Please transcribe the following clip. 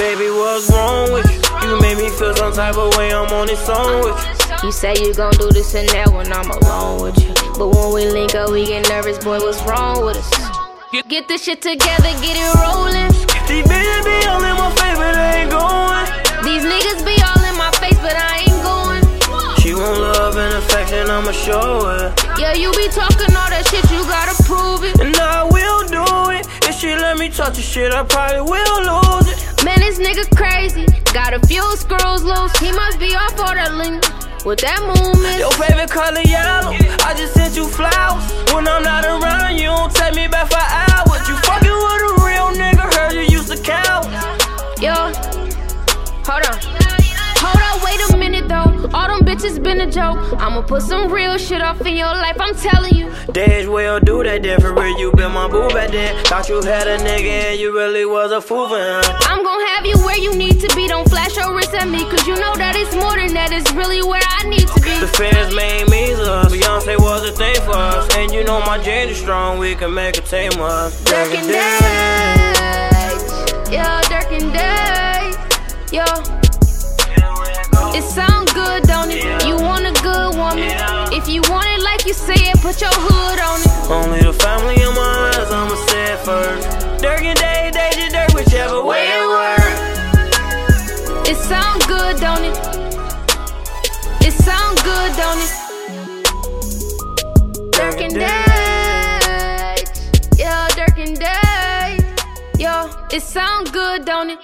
Baby, what's wrong with you? You made me feel some type of way. I'm on this song with you. You say you gon' do this and that when I'm alone with you. But when we link up, we get nervous, boy, what's wrong with us? Get this shit together, get it rolling. These bitches be all and I'ma show it. Yeah, you be talking all that shit, you gotta prove it. And I will do it. If she let me touch the shit, I probably will lose it. Man, this nigga crazy. Got a few screws loose, he must be off all that lean. With that movement, Your favorite color yellow. I just sent you flowers. Been a joke. I'ma put some real shit off in your life, I'm telling you. Dash will do that different. You been my boo back then. Thought you had a nigga and you really was a fool for him. I'm gon' have you where you need to be. Don't flash your wrist at me, cause you know that it's more than that. It's really where I need to be. The fans made me us. Beyonce was a thing for us. And you know my gender strong. We can make a team of. Durk and Dage. Yo, Durk and. Yo, it sound good, don't it? If you want it like you say it, put your hood on it. Only the family in my eyes, I'ma say it first. Durk and Day, Deja Durk, whichever way it works. It sound good, don't it? It sound good, don't it? Durk and Dage. Yo, Durk and Dage. Yo, it sound good, don't it?